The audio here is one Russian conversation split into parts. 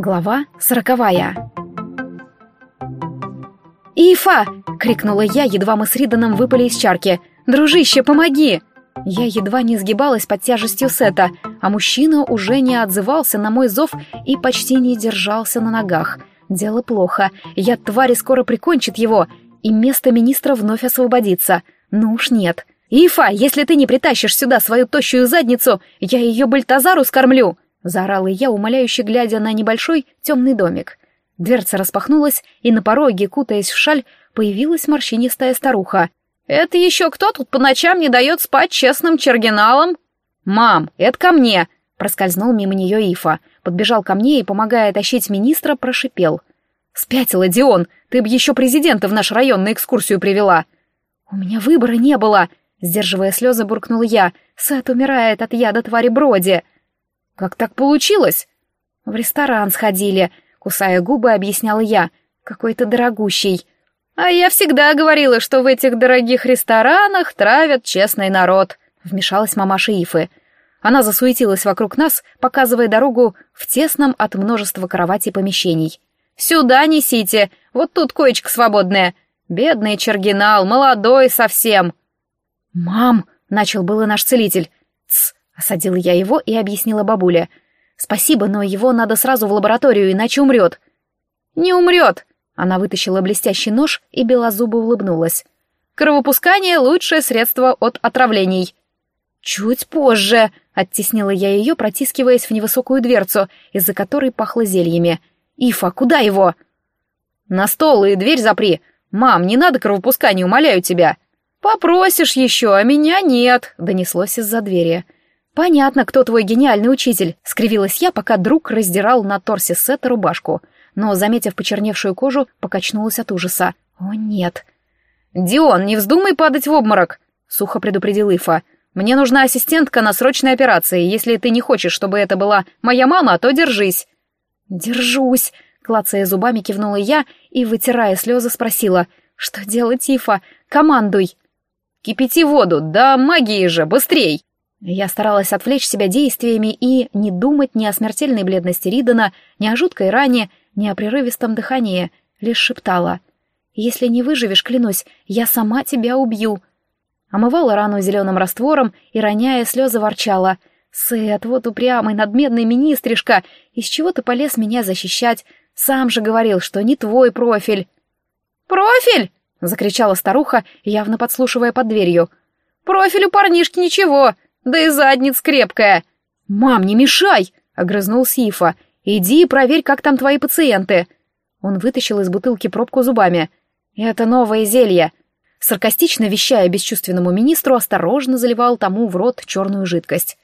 Глава сороковая. «Ифа!» — крикнула я, едва мы с Риданом выпали из чарки. «Дружище, помоги!» Я едва не сгибалась под тяжестью Сета, а мужчина уже не отзывался на мой зов и почти не держался на ногах. Дело плохо. Я твари скоро прикончит его, и место министра вновь освободится. Ну уж нет. «Ифа, если ты не притащишь сюда свою тощую задницу, я ее Бальтазару скормлю!» — заорала я, умоляюще глядя на небольшой темный домик. Дверца распахнулась, и на пороге, кутаясь в шаль, появилась морщинистая старуха. «Это еще кто тут по ночам не дает спать честным чергиналам?» «Мам, это ко мне!» — проскользнул мимо нее Ифа, подбежал ко мне и, помогая тащить министра, прошипел. «Спятила, Дион! Ты б еще президента в наш район на экскурсию привела!» «У меня выбора не было!» — сдерживая слезы, буркнул я. «Сет умирает от яда твари Броди!» «Как так получилось?» «В ресторан сходили», — кусая губы, объясняла я. «Какой-то дорогущий». «А я всегда говорила, что в этих дорогих ресторанах травят честный народ», — вмешалась мамаша Ифы. Она засуетилась вокруг нас, показывая дорогу в тесном от множества кроватей помещений. «Сюда несите, вот тут коечка свободная. Бедный Чергинал, молодой совсем». «Мам!» — начал было наш целитель. «Тсс, Осадила я его и объяснила бабуле. «Спасибо, но его надо сразу в лабораторию, иначе умрет». «Не умрет!» Она вытащила блестящий нож и белозубо улыбнулась. «Кровопускание — лучшее средство от отравлений». «Чуть позже», — оттеснила я ее, протискиваясь в невысокую дверцу, из-за которой пахло зельями. «Ифа, куда его?» «На стол и дверь запри. Мам, не надо кровопускания, умоляю тебя». «Попросишь еще, а меня нет», — донеслось из-за двери. «Понятно, кто твой гениальный учитель», — скривилась я, пока друг раздирал на торсе Сета рубашку, но, заметив почерневшую кожу, покачнулась от ужаса. «О, нет!» «Дион, не вздумай падать в обморок!» — сухо предупредил Ифа. «Мне нужна ассистентка на срочной операции. Если ты не хочешь, чтобы это была моя мама, то держись». «Держусь!» — клацая зубами, кивнула я и, вытирая слезы, спросила. «Что делать, Ифа? Командуй!» «Кипяти воду, да магии же, быстрей!» Я старалась отвлечь себя действиями и не думать ни о смертельной бледности Ридана, ни о жуткой ране, ни о прерывистом дыхании, лишь шептала. «Если не выживешь, клянусь, я сама тебя убью!» Омывала рану зеленым раствором и, роняя слезы, ворчала. «Сет, вот упрямый, надменный министришка, из чего ты полез меня защищать? Сам же говорил, что не твой профиль!» «Профиль!» — закричала старуха, явно подслушивая под дверью. «Профиль у парнишки ничего, да и задница крепкая. Мам, не мешай, огрызнул Сифа. Иди и проверь, как там твои пациенты. Он вытащил из бутылки пробку зубами. Это новое зелье. Саркастично вещая бесчувственному министру, осторожно заливал тому в рот черную жидкость.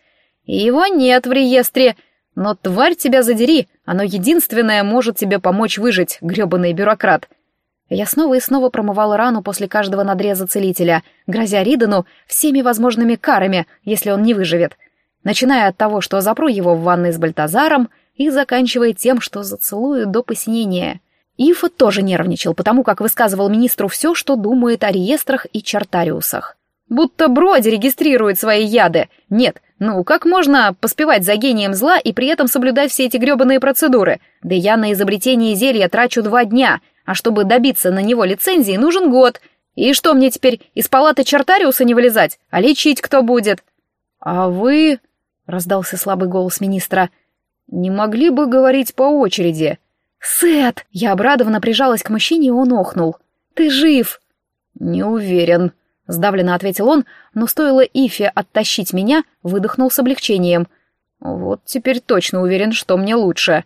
Его нет в реестре, но тварь тебя задери, оно единственное может тебе помочь выжить, грёбаный бюрократ. Я снова и снова промывала рану после каждого надреза целителя, грозя Ридану всеми возможными карами, если он не выживет, начиная от того, что запру его в ванной с Бальтазаром, и заканчивая тем, что зацелую до посинения. Ифа тоже нервничал, потому как высказывал министру все, что думает о реестрах и чартариусах. Будто Броди регистрирует свои яды. Нет, ну как можно поспевать за гением зла и при этом соблюдать все эти гребаные процедуры? Да я на изобретение зелья трачу два дня — а чтобы добиться на него лицензии, нужен год. И что мне теперь, из палаты Чартариуса не вылезать? А лечить кто будет? А вы... — раздался слабый голос министра. «Не могли бы говорить по очереди?» «Сет!» Я обрадованно прижалась к мужчине, и он охнул. «Ты жив!» «Не уверен», — сдавленно ответил он, но стоило Ифе оттащить меня, выдохнул с облегчением. «Вот теперь точно уверен, что мне лучше».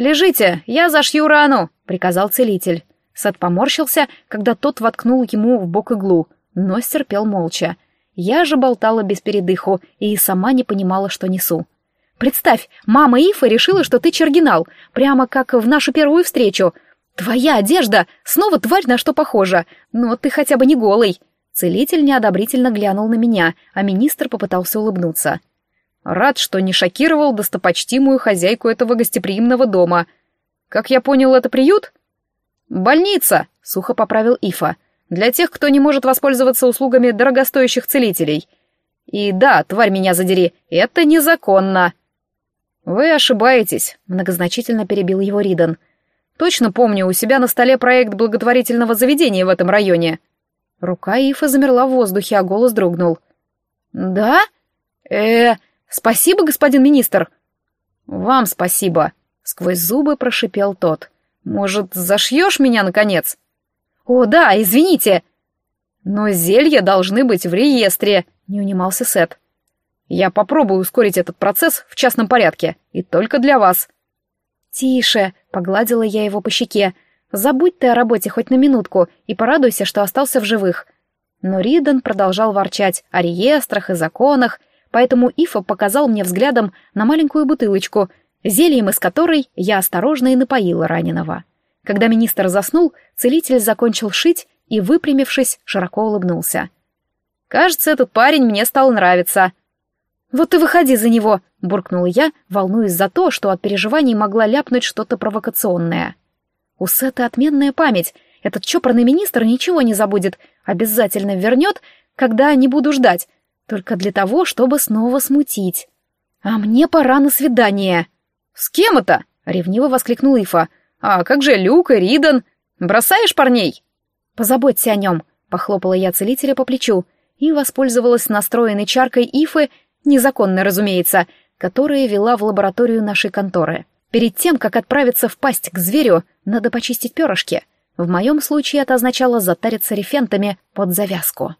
«Лежите, я зашью рану», — приказал целитель. Сет поморщился, когда тот воткнул ему в бок иглу, но стерпел молча. Я же болтала без передыху и сама не понимала, что несу. «Представь, мама Ифа решила, что ты Чергинал, прямо как в нашу первую встречу. Твоя одежда снова тварь на что похожа, но ты хотя бы не голый». Целитель неодобрительно глянул на меня, а министр попытался улыбнуться. Рад, что не шокировал достопочтимую хозяйку этого гостеприимного дома. Как я понял, это приют? Больница, сухо поправил Ифа. Для тех, кто не может воспользоваться услугами дорогостоящих целителей. И да, тварь меня задери, это незаконно. «Вы ошибаетесь», — многозначительно перебил его Риден. «Точно помню, у себя на столе проект благотворительного заведения в этом районе». Рука Ифа замерла в воздухе, а голос дрогнул. «Да? э спасибо, господин министр». «Вам спасибо», — сквозь зубы прошипел тот. «Может, зашьешь меня, наконец?» «О, да, извините!» «Но зелья должны быть в реестре», — не унимался Сет. «Я попробую ускорить этот процесс в частном порядке, и только для вас». «Тише», — погладила я его по щеке. «Забудь ты о работе хоть на минутку и порадуйся, что остался в живых». Но Риден продолжал ворчать о реестрах и законах, поэтому Ифа показал мне взглядом на маленькую бутылочку, зельем из которой я осторожно и напоила раненого. Когда министр заснул, целитель закончил шить и, выпрямившись, широко улыбнулся. «Кажется, этот парень мне стал нравиться». «Вот и выходи за него», — буркнула я, волнуясь за то, что от переживаний могла ляпнуть что-то провокационное. У Сета отменная память. Этот чопорный министр ничего не забудет, обязательно вернет, когда не буду ждать, только для того, чтобы снова смутить. А мне пора на свидание. «С кем это?» — ревниво воскликнул Ифа. «А как же Люк и Ридан? Бросаешь парней?» «Позаботься о нем», — похлопала я целителя по плечу и воспользовалась настроенной чаркой Ифы, незаконной, разумеется, которая вела в лабораторию нашей конторы. Перед тем, как отправиться в пасть к зверю, надо почистить перышки. В моем случае это означало затариться рефентами под завязку.